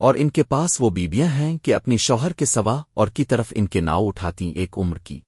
اور ان کے پاس وہ بیبیاں ہیں کہ اپنی شوہر کے سوا اور کی طرف ان کے ناؤ اٹھاتی ایک عمر کی۔